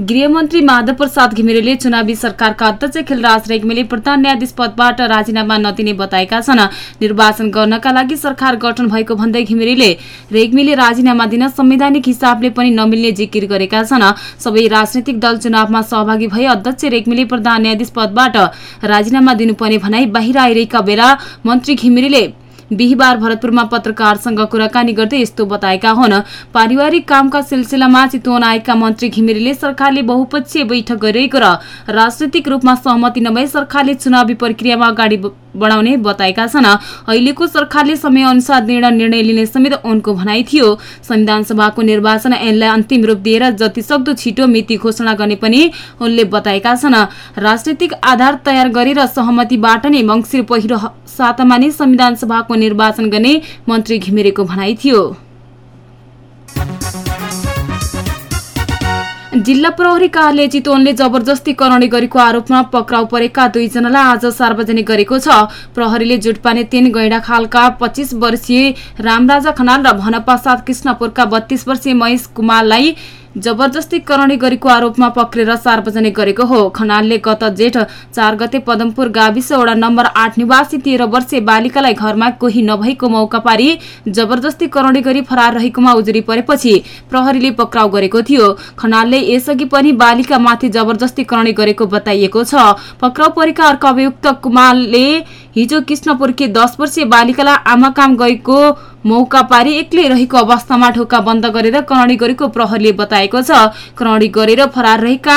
गृहमन्त्री माधव प्रसाद घिमिरेले चुनावी सरकारका अध्यक्ष खिलराज रेग्मीले प्रधान न्यायाधीश पदबाट राजीनामा नदिने बताएका छन्। निर्वाचन गर्नका लागि सरकार गठन भएको भन्दै घिमिरेले रेग्मीले राजीनामा दिन संवैधानिक हिसाबले पनि नमिल्ने जिकिर गरेका छन्। सबै राजनैतिक दल चुनावमा सहभागी भए अध्यक्ष रेग्मीले प्रधान न्यायाधीश पदबाट राजीनामा दिनुपर्ने भनाई बाहिर आइरहेका बेला मन्त्री घिमिरेले बिहिबार भरतपुरमा पत्रकारसँग कुराकानी गर्दै यस्तो बताएका हुन्। पारिवारिक कामका सिलसिलामा चितवन आएका मन्त्री घिमिरेले सरकारले बहुपक्षीय बैठक गरिरहेको र राजनैतिक रूपमा सहमति नभए सरकारले चुनावी प्रक्रियामा अगाडि बढाउने बताएका छन्। अहिलेको सरकारले समयअनुसार दृढ निर्णय लिने समेत उनको भनाइ थियो। संविधान सभाको निर्वाचन ऐनलाई अन्तिम रूप दिएर जति सक्दो छिटो मिति घोषणा गर्ने पनि उनले बताएका छन्। राजनैतिक आधार तयार गरेर सहमतिबाट नै मङ्सिर पहिरो सातामा नै संविधान सभाको निर्वाचन गर्ने मन्त्री घिमिरेको भनाइ थियो। जिल्ला प्रहरी कार्यालय चितवनले जबरजस्ती करणी गरेको आरोपमा पक्राउ परेका दुईजनालाई आज सार्वजनिक गरेको छ। प्रहरीले जुटपाने तीन गैँडाखालका पच्चिस वर्षीय रामराजा खनाल र भनपा सात कृष्णपुरका बत्तीस वर्षीय महेश कुमारलाई जबरजस्ती करणी गरेको आरोपमा पक्रेर सार्वजनिक गरेको हो। खनालले गत जेठ चार गते पदमपुर गाविस वडा नम्बर आठ निवासी तेह्र वर्षीय बालिकालाई घरमा कोही नभएको मौका पारी जबरजस्ती करणी गरी फरार रहेकोमा उजुरी परेपछि प्रहरीले पक्राउ गरेको थियो। खनालले यसअघि पनि बालिकामाथि जबरजस्ती करणी गरेको बताइएको छ। पक्राउ परेका अर्को अभियुक्त कुमारले हिजो कृष्णपुरकी दस वर्षीय बालिकालाई आमा काम गएको मौका पारी एक्लै रहेको अवस्थामा ढोका बन्द गरेर करणी गरेको प्रहरीले बताएको छ। करणी गरेर फरार रहेका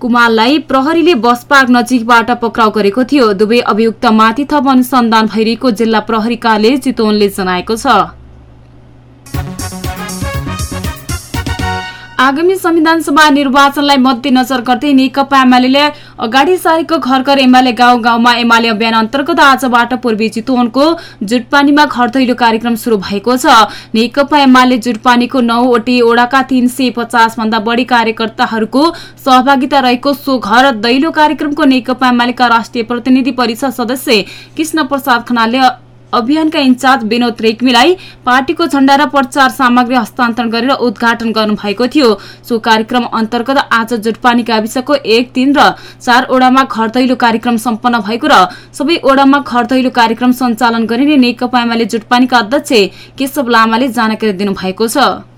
कुमारलाई प्रहरीले बस पार्क नजिकबाट पक्राउ गरेको थियो। दुवै अभियुक्त माथि थप अनुसन्धान भइरहेको जिल्ला प्रहरी कार्यालय चितवनले जनाएको छ। आगामी संविधान सभा निर्वाचनलाई मध्यनजर गर्दै नेकपा एमाले अगाडि सारेको घर घर एमाले गाउँ गाउँमा एमाले अभियान अन्तर्गत आजबाट पूर्वी चितवनको जुटपानीमा घर दैलो कार्यक्रम शुरू भएको छ। नेकपा एमाले जुटपानीको नौवटी ओडाका तीन सय पचास भन्दा बढी कार्यकर्ताहरूको सहभागिता रहेको सो घर दैलो कार्यक्रमको नेकपा एमालेका राष्ट्रिय प्रतिनिधि परिषद सदस्य कृष्ण प्रसाद खनालले अभियानका इन्चार्ज विनोद रेग्मीलाई पार्टीको झण्डा र प्रचार सामग्री हस्तान्तरण गरेर उद्घाटन गर्नुभएको थियो। सो कार्यक्रम अन्तर्गत आज जुटपानी गाविसको एक तीन र चार ओडामा घर कार्यक्रम सम्पन्न भएको र सबै ओडामा घर कार्यक्रम सञ्चालन गरिने नेकपा एमाले जुटपानीका अध्यक्ष केशव लामाले जानकारी दिनुभएको छ।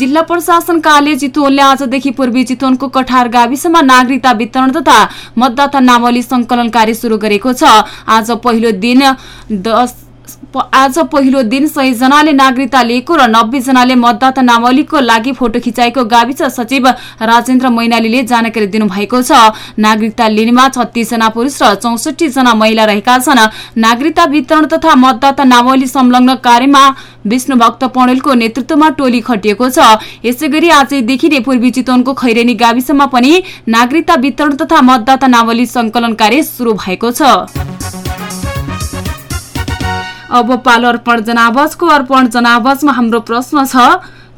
जिल्ला प्रशासन कार्यालय चितवनले आजदेखि पूर्वी चितवनको कठार गाविसमा नागरिकता वितरण तथा मतदाता नावली संकलन कार्य शुरू गरेको छ। आज पहिलो दिन दस आज पहिलो दिन सय जनाले नागरिकता लिएको र नब्बे जनाले मतदाता नावलीको लागि फोटो खिचाएको गाविस सचिव राजेन्द्र मैनालीले जानकारी दिनुभएको छ। नागरिकता लिनेमा छत्तीस जना पुरूष र चौसठी जना महिला रहेका छन्। नागरिकता वितरण तथा मतदाता नावली संलग्न कार्यमा विष्णु भक्त पौडेलको नेतृत्वमा टोली खटिएको छ। यसै गरी आजैदेखि नै पूर्वी चितवनको खैरेनी गाविसमा पनि नागरिकता वितरण तथा मतदाता नावली संकलन कार्य शुरू भएको छ। अब पालो अर्पण जनावासको अर्पण जनावासमा हाम्रो प्रश्न छ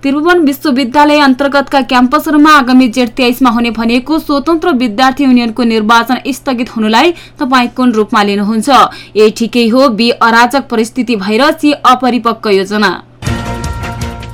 त्रिभुवन विश्वविद्यालय अन्तर्गतका क्याम्पसहरूमा आगामी जेठ तेइसमा हुने भनेको स्वतन्त्र विद्यार्थी युनियनको निर्वाचन स्थगित हुनुलाई तपाईँ कुन रूपमा लिनुहुन्छ? ए ठिकै हो बी अराजक परिस्थिति भएर सी अपरिपक्व योजना।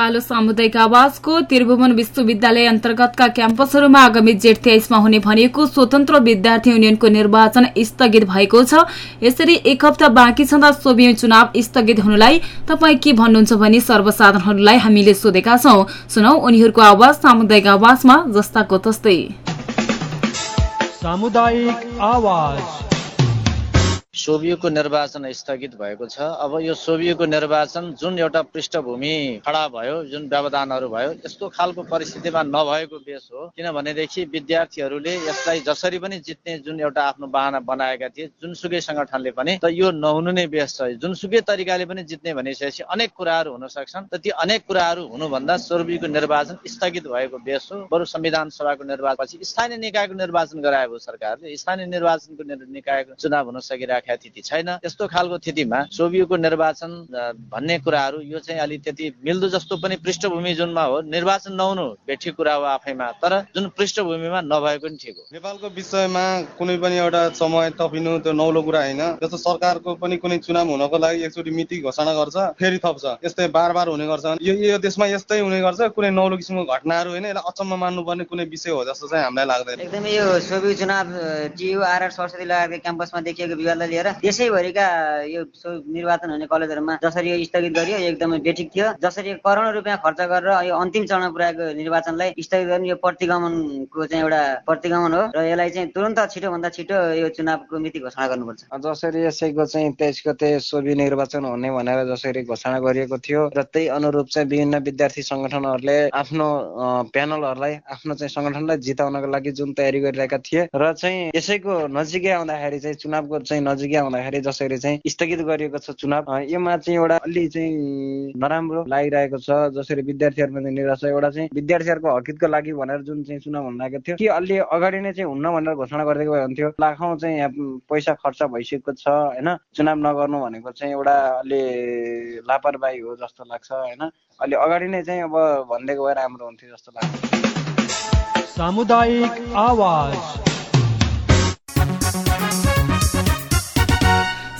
पालो सामुदायिक आवाजको त्रिभुवन विश्वविद्यालय अन्तर्गतका क्याम्पसहरूमा आगामी जेठ तेइसमा हुने भनिएको स्वतन्त्र विद्यार्थी युनियनको निर्वाचन स्थगित भएको छ। यसरी एक हप्ता बाँकी छँदा सोभियत चुनाव स्थगित हुनुलाई तपाईँ के भन्नुहुन्छ भने सर्वसाधारणहरूलाई हामीले सोधेका छौं। सुनौ उनीहरूको आवाज सामुदायिक आवाजमा जस्ताको तस्तै। सोभियोको निर्वाचन स्थगित भएको छ। अब यो सोभियोको निर्वाचन जुन एउटा पृष्ठभूमि खडा भयो जुन व्यवधानहरू भयो यस्तो खालको परिस्थितिमा नभएको बेस हो। किनभनेदेखि विद्यार्थीहरूले यसलाई जसरी पनि जित्ने जुन एउटा आफ्नो बाहना बनाएका थिए जुनसुकै सङ्गठनले पनि त यो नहुनु नै बेस छ। जुनसुकै तरिकाले पनि जित्ने भनिसकेपछि अनेक कुराहरू हुन सक्छन्। त ती अनेक कुराहरू हुनुभन्दा सोभियोको निर्वाचन स्थगित भएको बेस हो। बरु संविधान सभाको निर्वाचन स्थानीय निकायको निर्वाचन गराएको सरकारले स्थानीय निर्वाचनको निकायको चुनाव हुन सकिरहेको स्थिति छैन। यस्तो खालको स्थितिमा सोभियोको निर्वाचन भन्ने कुराहरू यो चाहिँ अलिक त्यति मिल्दो जस्तो पनि पृष्ठभूमि जुनमा हो। निर्वाचन नहुनु बेठी कुरा हो आफैमा। तर जुन पृष्ठभूमिमा नभएको पनि ठिक हो। नेपालको विषयमा कुनै पनि एउटा समय थपिनु त्यो नौलो कुरा होइन। जस्तो सरकारको पनि कुनै चुनाव हुनको लागि एकचोटि मिति घोषणा गर्छ फेरि थप्छ। यस्तै बार बार हुने गर्छ। यो यो देशमा यस्तै हुने गर्छ। कुनै नौलो किसिमको घटनाहरू होइन यसलाई अचम्म मान्नुपर्ने कुनै विषय हो जस्तो चाहिँ हामीलाई लाग्दैन। एकदमै यो सोभि चुनाव टियु आरआर सरस्वती लगायतका क्याम्पसमा देखिएको विवादलाई लिएर देशैभरिका यो निर्वाचन हुने कलेजहरूमा जसरी यो स्थगित गरियो एकदमै बेठिक थियो। जसरी करोडौँ रुपियाँ खर्च गरेर यो अन्तिम चरणमा पुऱ्याएको निर्वाचनलाई स्थगित गर्ने यो प्रतिगमनको चाहिँ एउटा प्रतिगमन हो र यसलाई चाहिँ तुरन्त छिटोभन्दा छिटो यो चुनावको मिति घोषणा गर्नुपर्छ। जसरी यसैको चाहिँ तेइस गते सोभि निर्वाचन हुने भनेर जसरी घोषणा गरिएको थियो र त्यही अनुरूप चाहिँ विभिन्न विद्यार्थी सङ्गठनहरूले आफ्नो प्यानलहरूलाई आफ्नो चाहिँ सङ्गठनलाई जिताउनको लागि जुन तयारी गरिरहेका थिए र चाहिँ यसैको नजिकै आउँदाखेरि चाहिँ चुनावको चाहिँ नजिक आउँदाखेरि जसरी चाहिँ स्थगित गरिएको छ चुनाव योमा चाहिँ एउटा अलि चाहिँ नराम्रो लागिरहेको छ। जसरी विद्यार्थीहरूमा चाहिँ निराश एउटा चाहिँ विद्यार्थीहरूको हकितको लागि भनेर जुन चाहिँ चुनाव हुन लागेको थियो कि अलि अगाडि नै चाहिँ हुन्न भनेर घोषणा गरिदिएको भए हुन्थ्यो। लाखौँ चाहिँ यहाँ पैसा खर्च भइसकेको छ होइन? चुनाव नगर्नु भनेको चाहिँ एउटा अलि लापरवाही हो जस्तो लाग्छ होइन? अलि अगाडि नै चाहिँ अब भनिदिएको भए राम्रो हुन्थ्यो जस्तो लाग्छ। सामुदायिक आवाज।